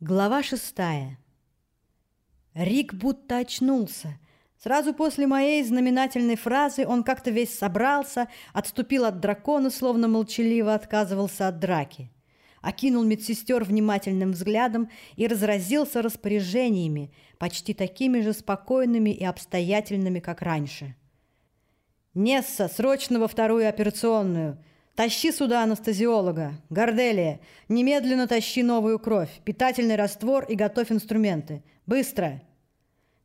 Глава шестая. Рик будто очнулся. Сразу после моей знаменательной фразы он как-то весь собрался, отступил от дракона, словно молчаливо отказывался от драки. Окинул медсестер внимательным взглядом и разразился распоряжениями, почти такими же спокойными и обстоятельными, как раньше. «Несса, срочно во вторую операционную!» «Тащи сюда анестезиолога! Горделия! Немедленно тащи новую кровь, питательный раствор и готовь инструменты! Быстро!»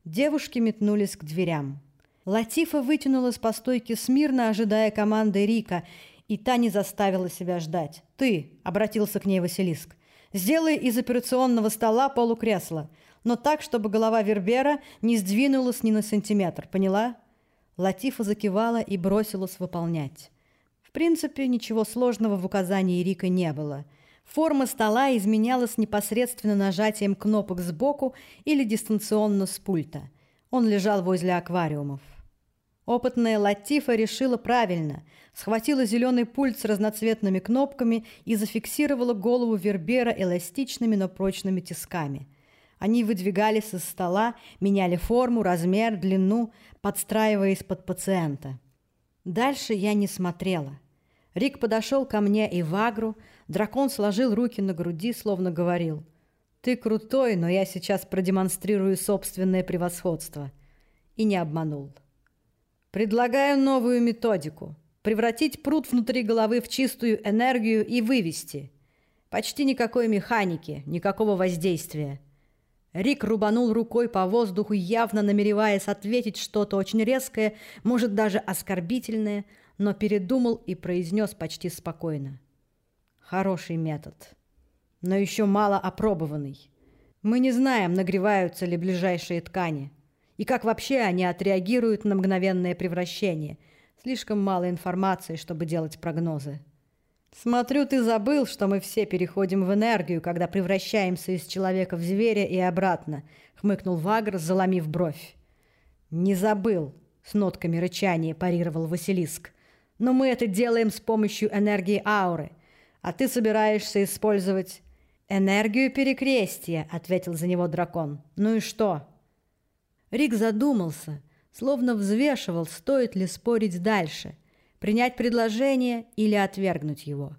Девушки метнулись к дверям. Латифа вытянулась по стойке смирно, ожидая команды Рика, и та не заставила себя ждать. «Ты!» — обратился к ней Василиск. «Сделай из операционного стола полукресло, но так, чтобы голова Вербера не сдвинулась ни на сантиметр. Поняла?» Латифа закивала и бросилась выполнять. В принципе, ничего сложного в указании Рика не было. Форма стола изменялась непосредственно нажатием кнопок сбоку или дистанционно с пульта. Он лежал возле аквариумов. Опытная Латифа решила правильно. Схватила зеленый пульт с разноцветными кнопками и зафиксировала голову Вербера эластичными, но прочными тисками. Они выдвигались из стола, меняли форму, размер, длину, подстраиваясь под пациента. Дальше я не смотрела. Рик подошел ко мне и в агру. Дракон сложил руки на груди, словно говорил. «Ты крутой, но я сейчас продемонстрирую собственное превосходство». И не обманул. «Предлагаю новую методику. Превратить пруд внутри головы в чистую энергию и вывести. Почти никакой механики, никакого воздействия». Рик рубанул рукой по воздуху, явно намереваясь ответить что-то очень резкое, может, даже оскорбительное – но передумал и произнес почти спокойно. Хороший метод, но еще мало опробованный. Мы не знаем, нагреваются ли ближайшие ткани, и как вообще они отреагируют на мгновенное превращение. Слишком мало информации, чтобы делать прогнозы. Смотрю, ты забыл, что мы все переходим в энергию, когда превращаемся из человека в зверя и обратно, хмыкнул Вагр, заломив бровь. Не забыл, с нотками рычания парировал Василиск. Но мы это делаем с помощью энергии ауры. А ты собираешься использовать энергию перекрестия, ответил за него дракон. Ну и что? Рик задумался, словно взвешивал, стоит ли спорить дальше, принять предложение или отвергнуть его.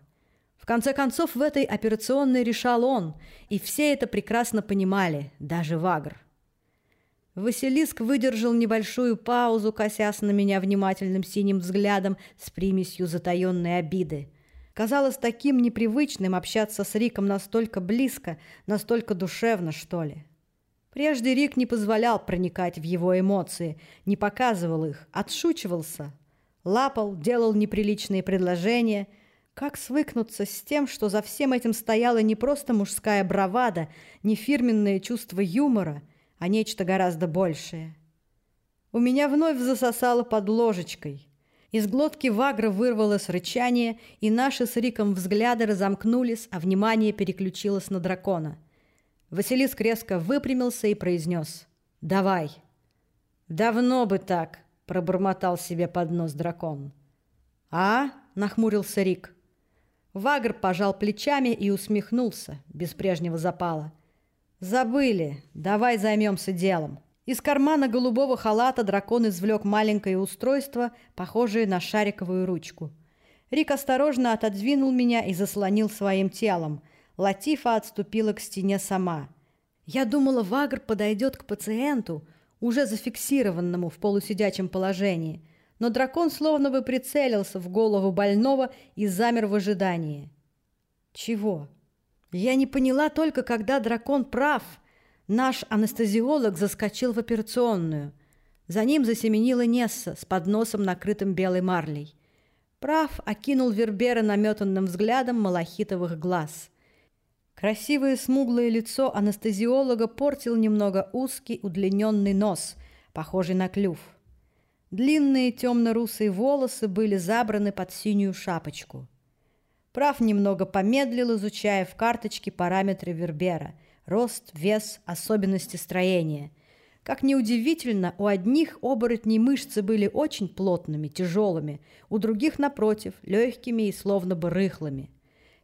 В конце концов, в этой операционной решал он, и все это прекрасно понимали, даже Вагр. Василиск выдержал небольшую паузу, косясь на меня внимательным синим взглядом с примесью затаенной обиды. Казалось таким непривычным общаться с Риком настолько близко, настолько душевно, что ли. Прежде Рик не позволял проникать в его эмоции, не показывал их, отшучивался. Лапал, делал неприличные предложения. Как свыкнуться с тем, что за всем этим стояла не просто мужская бравада, не фирменное чувство юмора – а нечто гораздо большее. У меня вновь засосало под ложечкой. Из глотки Вагра вырвалось рычание, и наши с Риком взгляды разомкнулись, а внимание переключилось на дракона. Василиск резко выпрямился и произнес «Давай». «Давно бы так», — пробормотал себе под нос дракон. «А?» — нахмурился Рик. Вагр пожал плечами и усмехнулся, без прежнего запала. «Забыли. Давай займемся делом». Из кармана голубого халата дракон извлек маленькое устройство, похожее на шариковую ручку. Рик осторожно отодвинул меня и заслонил своим телом. Латифа отступила к стене сама. Я думала, Вагр подойдет к пациенту, уже зафиксированному в полусидячем положении, но дракон словно бы прицелился в голову больного и замер в ожидании. Чего? Я не поняла только, когда дракон прав. Наш анестезиолог заскочил в операционную. За ним засеменила Несса с подносом, накрытым белой марлей. Прав окинул Вербера наметанным взглядом малахитовых глаз. Красивое смуглое лицо анестезиолога портил немного узкий удлиненный нос, похожий на клюв. Длинные темно-русые волосы были забраны под синюю шапочку. Прав немного помедлил, изучая в карточке параметры Вербера – рост, вес, особенности строения. Как неудивительно, у одних оборотней мышцы были очень плотными, тяжелыми, у других, напротив, легкими и словно бы рыхлыми.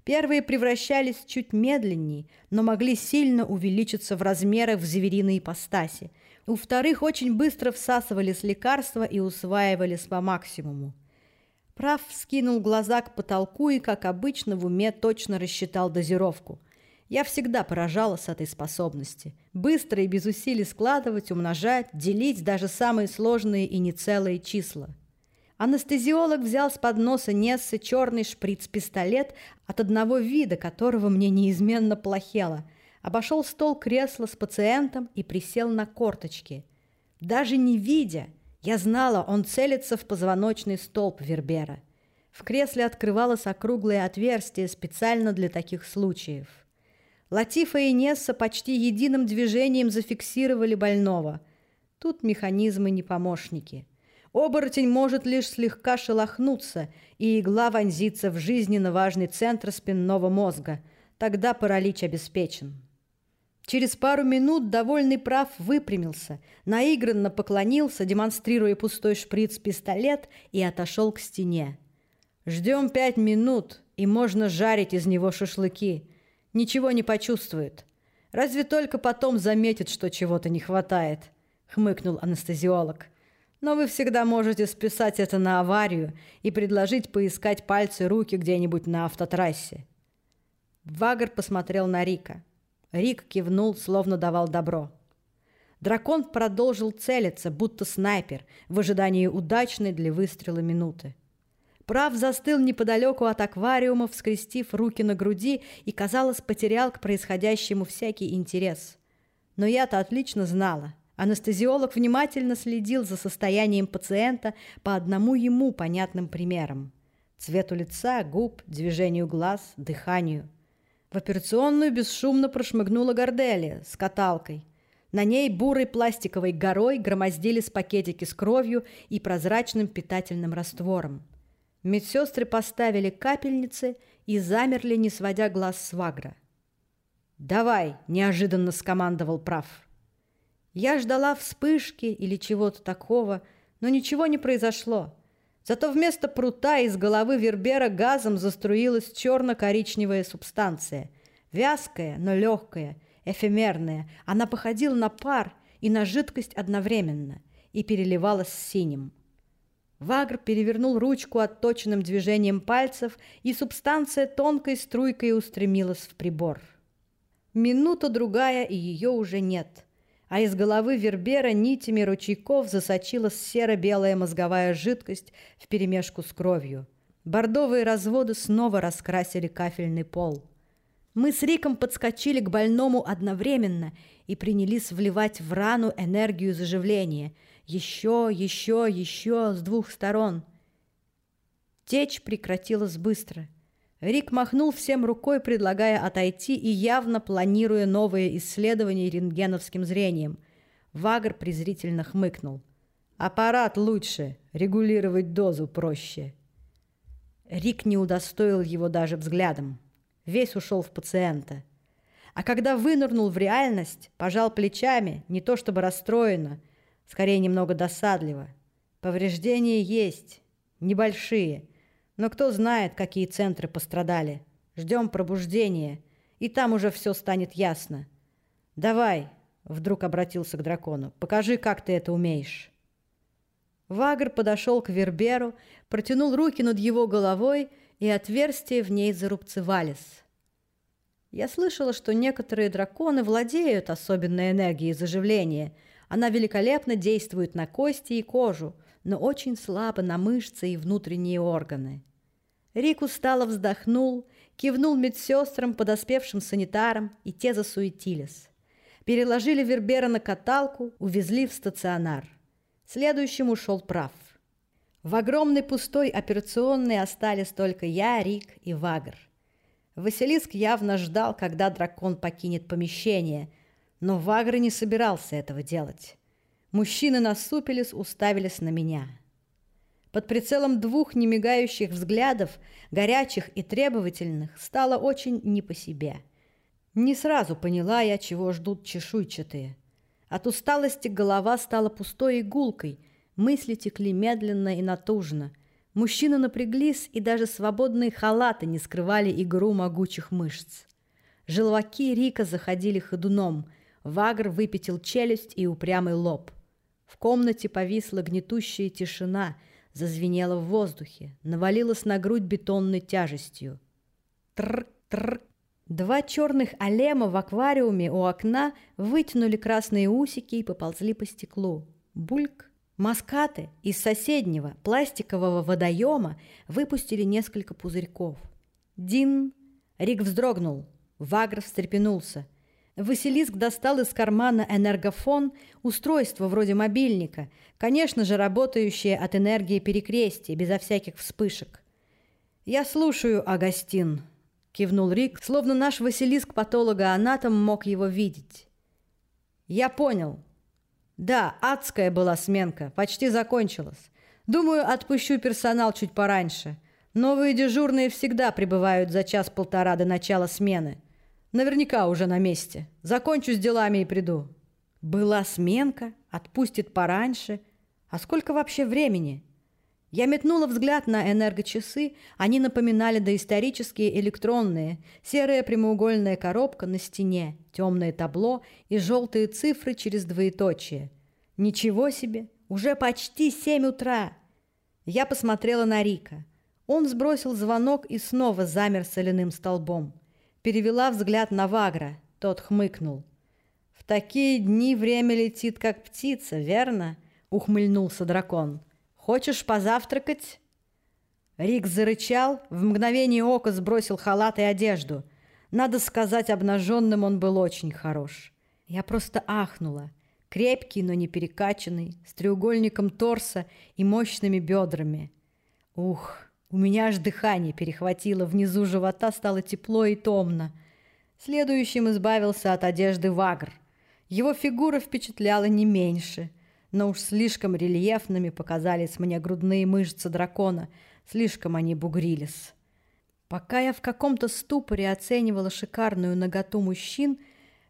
Первые превращались чуть медленнее, но могли сильно увеличиться в размерах в звериной ипостаси. У вторых очень быстро всасывались лекарства и усваивались по максимуму. Прав вскинул глаза к потолку и, как обычно, в уме точно рассчитал дозировку. Я всегда поражалась этой способности. Быстро и без усилий складывать, умножать, делить даже самые сложные и нецелые числа. Анестезиолог взял с подноса Нессы черный шприц-пистолет, от одного вида которого мне неизменно плохело. Обошел стол кресла с пациентом и присел на корточки. Даже не видя, я знала, он целится в позвоночный столб Вербера. В кресле открывалось округлое отверстие специально для таких случаев. Латифа и Несса почти единым движением зафиксировали больного. Тут механизмы не помощники. Оборотень может лишь слегка шелохнуться, и игла вонзится в жизненно важный центр спинного мозга. Тогда паралич обеспечен. Через пару минут довольный прав выпрямился, наигранно поклонился, демонстрируя пустой шприц-пистолет, и отошел к стене. «Ждем пять минут, и можно жарить из него шашлыки. Ничего не почувствует. Разве только потом заметит, что чего-то не хватает», — хмыкнул анестезиолог. Но вы всегда можете списать это на аварию и предложить поискать пальцы руки где-нибудь на автотрассе. Вагр посмотрел на Рика. Рик кивнул, словно давал добро. Дракон продолжил целиться, будто снайпер, в ожидании удачной для выстрела минуты. Прав застыл неподалеку от аквариума, вскрестив руки на груди и, казалось, потерял к происходящему всякий интерес. Но я-то отлично знала. Анестезиолог внимательно следил за состоянием пациента по одному ему понятным примерам. Цвету лица, губ, движению глаз, дыханию. В операционную бесшумно прошмыгнула Гордели с каталкой. На ней бурой пластиковой горой громоздились пакетики с кровью и прозрачным питательным раствором. Медсестры поставили капельницы и замерли, не сводя глаз с Вагра. «Давай!» – неожиданно скомандовал прав. Я ждала вспышки или чего-то такого, но ничего не произошло. Зато вместо прута из головы Вербера газом заструилась черно-коричневая субстанция. Вязкая, но легкая, эфемерная. Она походила на пар и на жидкость одновременно и переливалась синим. Вагр перевернул ручку отточенным движением пальцев, и субстанция тонкой струйкой устремилась в прибор. Минута-другая, и ее уже нет — а из головы Вербера нитями ручейков засочилась серо-белая мозговая жидкость вперемешку с кровью. Бордовые разводы снова раскрасили кафельный пол. Мы с Риком подскочили к больному одновременно и принялись вливать в рану энергию заживления. Еще, еще, еще с двух сторон. Течь прекратилась быстро – Рик махнул всем рукой, предлагая отойти и явно планируя новые исследования рентгеновским зрением. Вагр презрительно хмыкнул. «Аппарат лучше, регулировать дозу проще». Рик не удостоил его даже взглядом. Весь ушел в пациента. А когда вынырнул в реальность, пожал плечами, не то чтобы расстроенно, скорее немного досадливо. Повреждения есть, небольшие – но кто знает, какие центры пострадали. Ждем пробуждения, и там уже все станет ясно. Давай, вдруг обратился к дракону, покажи, как ты это умеешь. Вагр подошел к Верберу, протянул руки над его головой, и отверстия в ней зарубцевались. Я слышала, что некоторые драконы владеют особенной энергией заживления. Она великолепно действует на кости и кожу, но очень слабо на мышцы и внутренние органы. Рик устало вздохнул, кивнул медсестрам, подоспевшим санитарам, и те засуетились. Переложили Вербера на каталку, увезли в стационар. Следующим ушел прав. В огромной пустой операционной остались только я, Рик и Вагр. Василиск явно ждал, когда дракон покинет помещение, но Вагр не собирался этого делать. Мужчины насупились, уставились на меня. Под прицелом двух немигающих взглядов, горячих и требовательных, стало очень не по себе. Не сразу поняла я, чего ждут чешуйчатые. От усталости голова стала пустой игулкой, мысли текли медленно и натужно. Мужчины напряглись, и даже свободные халаты не скрывали игру могучих мышц. Желваки Рика заходили ходуном. Вагр выпятил челюсть и упрямый лоб. В комнате повисла гнетущая тишина, зазвенела в воздухе, навалилась на грудь бетонной тяжестью. Тр-тр. Два черных алема в аквариуме у окна вытянули красные усики и поползли по стеклу. Бульк. Маскаты из соседнего пластикового водоема выпустили несколько пузырьков. Дин. Рик вздрогнул. Вагр встрепенулся. Василиск достал из кармана энергофон, устройство вроде мобильника, конечно же, работающее от энергии перекрестия, безо всяких вспышек. «Я слушаю, Агастин», — кивнул Рик, словно наш Василиск патолога-анатом мог его видеть. «Я понял. Да, адская была сменка, почти закончилась. Думаю, отпущу персонал чуть пораньше. Новые дежурные всегда прибывают за час-полтора до начала смены». Наверняка уже на месте. Закончу с делами и приду. Была сменка, отпустит пораньше. А сколько вообще времени? Я метнула взгляд на энергочасы. Они напоминали доисторические электронные. Серая прямоугольная коробка на стене, темное табло и желтые цифры через двоеточие. Ничего себе! Уже почти семь утра! Я посмотрела на Рика. Он сбросил звонок и снова замер соляным столбом. Перевела взгляд на Вагра. Тот хмыкнул. «В такие дни время летит, как птица, верно?» — ухмыльнулся дракон. «Хочешь позавтракать?» Рик зарычал, в мгновение ока сбросил халат и одежду. Надо сказать, обнаженным он был очень хорош. Я просто ахнула. Крепкий, но не перекачанный, с треугольником торса и мощными бедрами. Ух, у меня аж дыхание перехватило, внизу живота стало тепло и томно. Следующим избавился от одежды Вагр. Его фигура впечатляла не меньше, но уж слишком рельефными показались мне грудные мышцы дракона, слишком они бугрились. Пока я в каком-то ступоре оценивала шикарную наготу мужчин,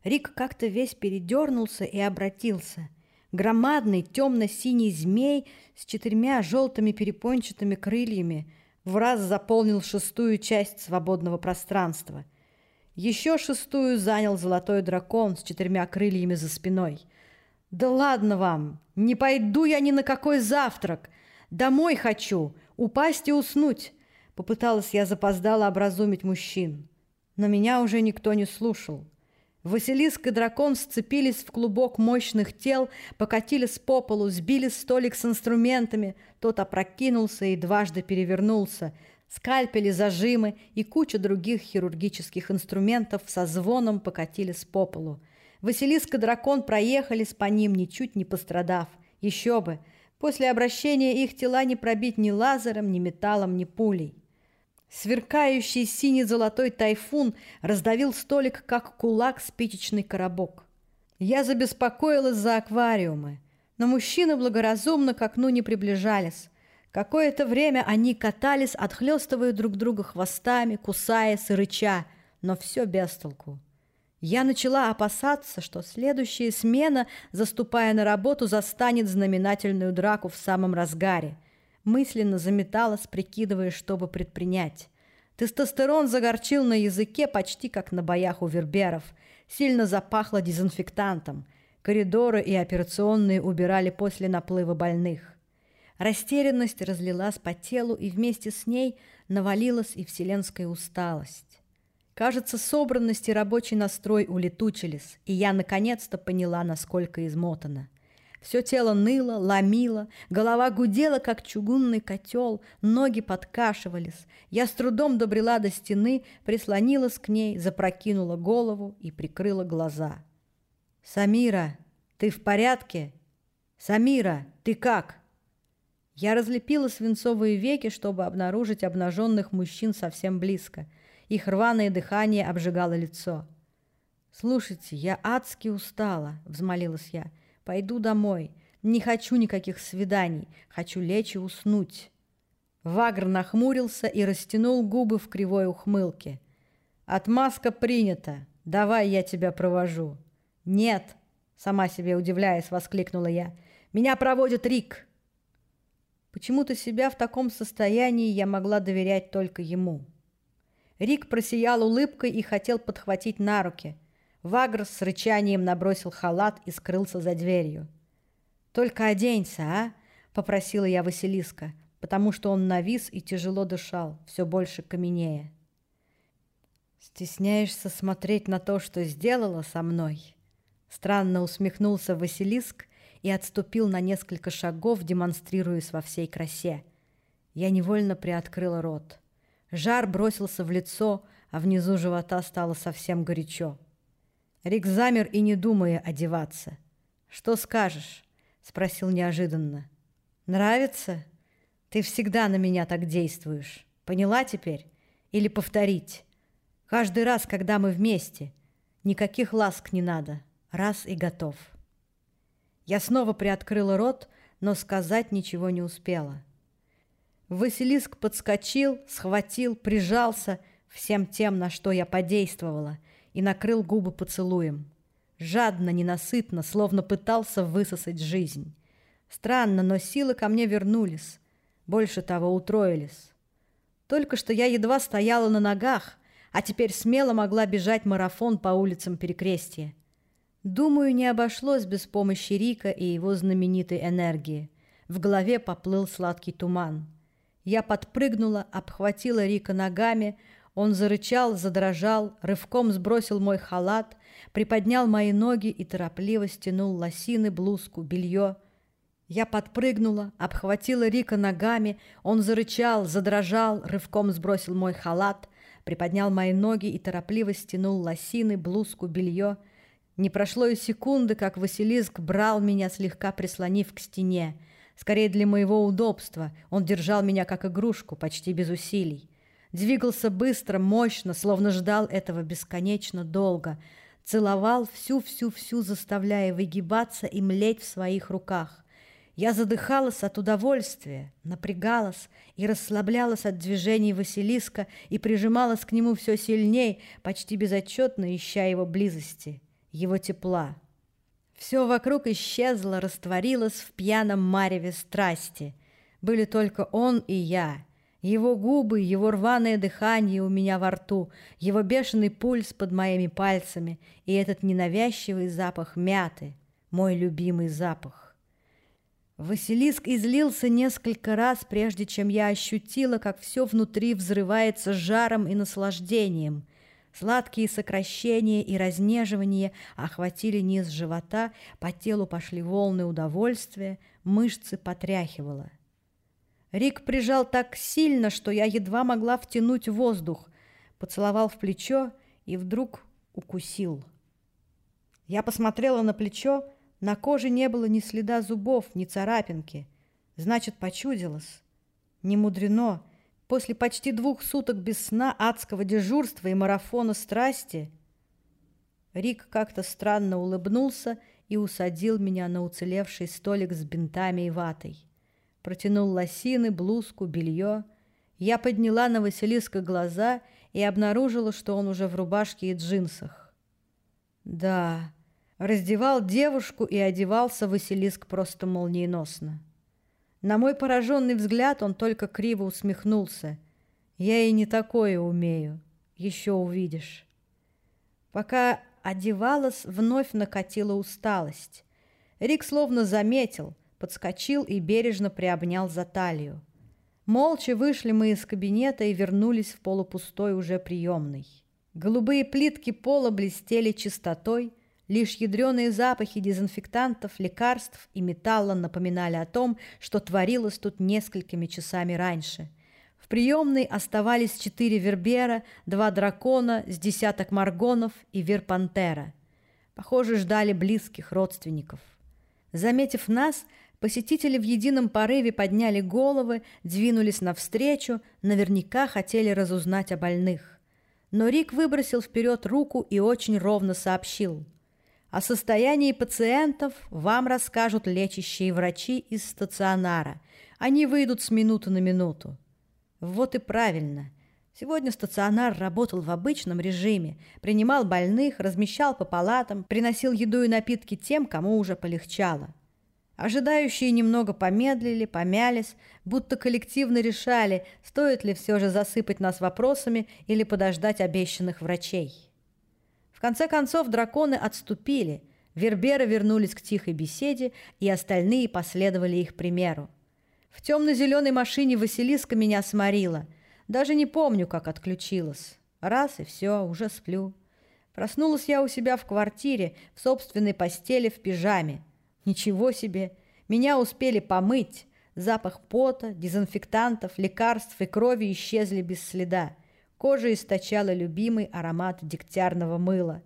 Рик как-то весь передернулся и обратился. Громадный темно-синий змей с четырьмя желтыми перепончатыми крыльями – в раз заполнил шестую часть свободного пространства. Еще шестую занял золотой дракон с четырьмя крыльями за спиной. «Да ладно вам! Не пойду я ни на какой завтрак! Домой хочу! Упасть и уснуть!» Попыталась я запоздала образумить мужчин. Но меня уже никто не слушал. Василиск и дракон сцепились в клубок мощных тел, покатились по полу, сбили столик с инструментами. Тот опрокинулся и дважды перевернулся. Скальпели, зажимы и куча других хирургических инструментов со звоном покатились по полу. Василиск и дракон проехались по ним, ничуть не пострадав. Еще бы! После обращения их тела не пробить ни лазером, ни металлом, ни пулей. Сверкающий синий-золотой тайфун раздавил столик, как кулак спичечный коробок. Я забеспокоилась за аквариумы, но мужчины благоразумно к окну не приближались. Какое-то время они катались, отхлестывая друг друга хвостами, кусаясь и рыча, но все без толку. Я начала опасаться, что следующая смена, заступая на работу, застанет знаменательную драку в самом разгаре – мысленно заметалась, прикидывая, чтобы предпринять. Тестостерон загорчил на языке почти как на боях у верберов. Сильно запахло дезинфектантом. Коридоры и операционные убирали после наплыва больных. Растерянность разлилась по телу, и вместе с ней навалилась и вселенская усталость. Кажется, собранность и рабочий настрой улетучились, и я наконец-то поняла, насколько измотана. Все тело ныло, ломило, голова гудела, как чугунный котел, ноги подкашивались. Я с трудом добрела до стены, прислонилась к ней, запрокинула голову и прикрыла глаза. «Самира, ты в порядке? Самира, ты как?» Я разлепила свинцовые веки, чтобы обнаружить обнаженных мужчин совсем близко. Их рваное дыхание обжигало лицо. «Слушайте, я адски устала», — взмолилась я. Пойду домой. Не хочу никаких свиданий. Хочу лечь и уснуть». Вагр нахмурился и растянул губы в кривой ухмылке. «Отмазка принята. Давай я тебя провожу». «Нет», — сама себе удивляясь, воскликнула я. «Меня проводит Рик». Почему-то себя в таком состоянии я могла доверять только ему. Рик просиял улыбкой и хотел подхватить на руки. Вагрос с рычанием набросил халат и скрылся за дверью. «Только оденься, а?» — попросила я Василиска, потому что он навис и тяжело дышал, все больше каменея. «Стесняешься смотреть на то, что сделала со мной?» Странно усмехнулся Василиск и отступил на несколько шагов, демонстрируясь во всей красе. Я невольно приоткрыла рот. Жар бросился в лицо, а внизу живота стало совсем горячо. Рик замер и не думая одеваться. «Что скажешь?» — спросил неожиданно. «Нравится? Ты всегда на меня так действуешь. Поняла теперь? Или повторить? Каждый раз, когда мы вместе. Никаких ласк не надо. Раз и готов». Я снова приоткрыла рот, но сказать ничего не успела. Василиск подскочил, схватил, прижался всем тем, на что я подействовала, и накрыл губы поцелуем. Жадно, ненасытно, словно пытался высосать жизнь. Странно, но силы ко мне вернулись. Больше того, утроились. Только что я едва стояла на ногах, а теперь смело могла бежать марафон по улицам Перекрестия. Думаю, не обошлось без помощи Рика и его знаменитой энергии. В голове поплыл сладкий туман. Я подпрыгнула, обхватила Рика ногами, он зарычал, задрожал, рывком сбросил мой халат, приподнял мои ноги и торопливо стянул лосины, блузку, белье. Я подпрыгнула, обхватила Рика ногами, он зарычал, задрожал, рывком сбросил мой халат, приподнял мои ноги и торопливо стянул лосины, блузку, белье — не прошло и секунды, как Василиск брал меня, слегка прислонив к стене. Скорее для моего удобства. Он держал меня как игрушку, почти без усилий. Двигался быстро, мощно, словно ждал этого бесконечно долго. Целовал всю-всю-всю, заставляя выгибаться и млеть в своих руках. Я задыхалась от удовольствия, напрягалась и расслаблялась от движений Василиска и прижималась к нему все сильней, почти безотчетно ища его близости его тепла. Все вокруг исчезло, растворилось в пьяном мареве страсти. Были только он и я. Его губы, его рваное дыхание у меня во рту, его бешеный пульс под моими пальцами и этот ненавязчивый запах мяты, мой любимый запах. Василиск излился несколько раз, прежде чем я ощутила, как все внутри взрывается жаром и наслаждением — Сладкие сокращения и разнеживания охватили низ живота, по телу пошли волны удовольствия, мышцы потряхивало. Рик прижал так сильно, что я едва могла втянуть воздух, поцеловал в плечо и вдруг укусил. Я посмотрела на плечо, на коже не было ни следа зубов, ни царапинки. Значит, почудилось. Не мудрено, После почти двух суток без сна, адского дежурства и марафона страсти Рик как-то странно улыбнулся и усадил меня на уцелевший столик с бинтами и ватой. Протянул лосины, блузку, белье. Я подняла на Василиска глаза и обнаружила, что он уже в рубашке и джинсах. Да, раздевал девушку и одевался Василиск просто молниеносно. На мой пораженный взгляд он только криво усмехнулся. «Я и не такое умею. Еще увидишь». Пока одевалась, вновь накатила усталость. Рик словно заметил, подскочил и бережно приобнял за талию. Молча вышли мы из кабинета и вернулись в полупустой уже приемный. Голубые плитки пола блестели чистотой, Лишь ядреные запахи дезинфектантов, лекарств и металла напоминали о том, что творилось тут несколькими часами раньше. В приемной оставались четыре вербера, два дракона, с десяток маргонов и верпантера. Похоже, ждали близких родственников. Заметив нас, посетители в едином порыве подняли головы, двинулись навстречу, наверняка хотели разузнать о больных. Но Рик выбросил вперед руку и очень ровно сообщил – о состоянии пациентов вам расскажут лечащие врачи из стационара. Они выйдут с минуты на минуту. Вот и правильно. Сегодня стационар работал в обычном режиме, принимал больных, размещал по палатам, приносил еду и напитки тем, кому уже полегчало. Ожидающие немного помедлили, помялись, будто коллективно решали, стоит ли все же засыпать нас вопросами или подождать обещанных врачей. В конце концов драконы отступили, верберы вернулись к тихой беседе, и остальные последовали их примеру. В темно-зеленой машине Василиска меня сморила. Даже не помню, как отключилась. Раз и все, уже сплю. Проснулась я у себя в квартире, в собственной постели в пижаме. Ничего себе! Меня успели помыть. Запах пота, дезинфектантов, лекарств и крови исчезли без следа. Кожа источала любимый аромат дегтярного мыла.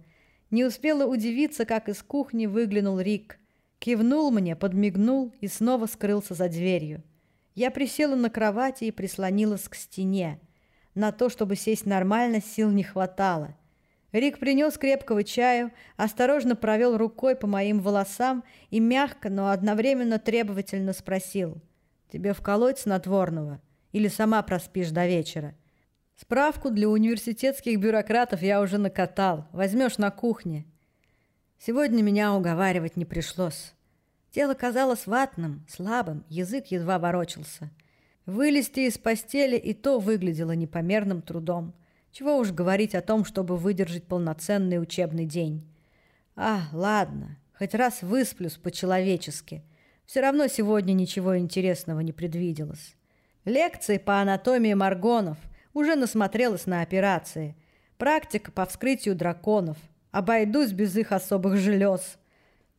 Не успела удивиться, как из кухни выглянул Рик. Кивнул мне, подмигнул и снова скрылся за дверью. Я присела на кровати и прислонилась к стене. На то, чтобы сесть нормально, сил не хватало. Рик принес крепкого чаю, осторожно провел рукой по моим волосам и мягко, но одновременно требовательно спросил. «Тебе вколоть снотворного? Или сама проспишь до вечера?» «Справку для университетских бюрократов я уже накатал. Возьмешь на кухне». Сегодня меня уговаривать не пришлось. Тело казалось ватным, слабым, язык едва ворочался. Вылезти из постели и то выглядело непомерным трудом – чего уж говорить о том, чтобы выдержать полноценный учебный день. А, ладно, хоть раз высплюсь по-человечески. Все равно сегодня ничего интересного не предвиделось. Лекции по анатомии маргонов. Уже насмотрелась на операции. Практика по вскрытию драконов. Обойдусь без их особых желез.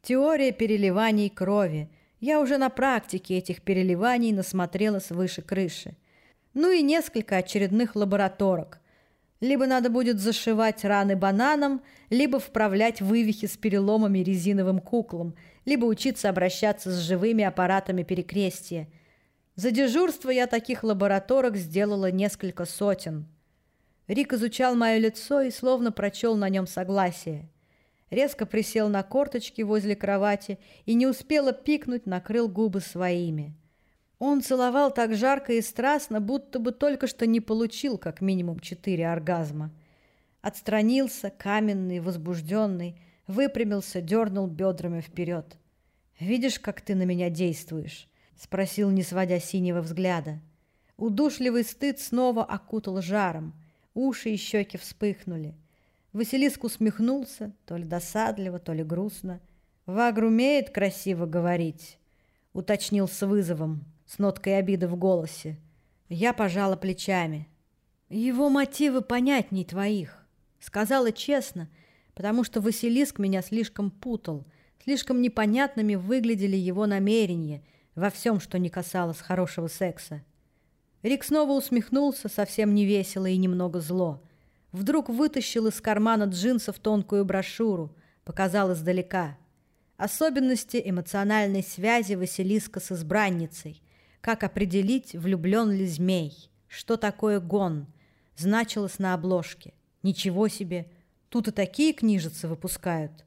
Теория переливаний крови. Я уже на практике этих переливаний насмотрелась выше крыши. Ну и несколько очередных лабораторок. Либо надо будет зашивать раны бананом, либо вправлять вывихи с переломами резиновым куклам, либо учиться обращаться с живыми аппаратами перекрестия. За дежурство я таких лабораторок сделала несколько сотен. Рик изучал мое лицо и словно прочел на нем согласие. Резко присел на корточки возле кровати и не успела пикнуть, накрыл губы своими. Он целовал так жарко и страстно, будто бы только что не получил как минимум четыре оргазма. Отстранился, каменный, возбужденный, выпрямился, дернул бедрами вперед. «Видишь, как ты на меня действуешь?» — спросил, не сводя синего взгляда. Удушливый стыд снова окутал жаром. Уши и щеки вспыхнули. Василиск усмехнулся, то ли досадливо, то ли грустно. «Вагр умеет красиво говорить», — уточнил с вызовом с ноткой обиды в голосе. Я пожала плечами. Его мотивы понятней твоих. Сказала честно, потому что Василиск меня слишком путал. Слишком непонятными выглядели его намерения во всем, что не касалось хорошего секса. Рик снова усмехнулся, совсем невесело и немного зло. Вдруг вытащил из кармана джинсов тонкую брошюру, показал издалека. Особенности эмоциональной связи Василиска с избранницей. Как определить, влюблен ли змей? Что такое гон? Значилось на обложке. Ничего себе! Тут и такие книжицы выпускают.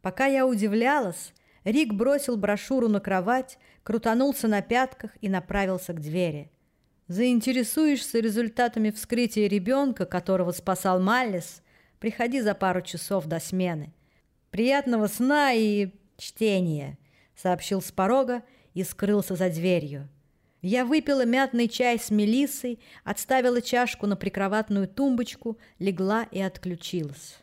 Пока я удивлялась, Рик бросил брошюру на кровать, крутанулся на пятках и направился к двери. Заинтересуешься результатами вскрытия ребенка, которого спасал Маллис, приходи за пару часов до смены. Приятного сна и чтения, сообщил с порога и скрылся за дверью. Я выпила мятный чай с мелиссой, отставила чашку на прикроватную тумбочку, легла и отключилась.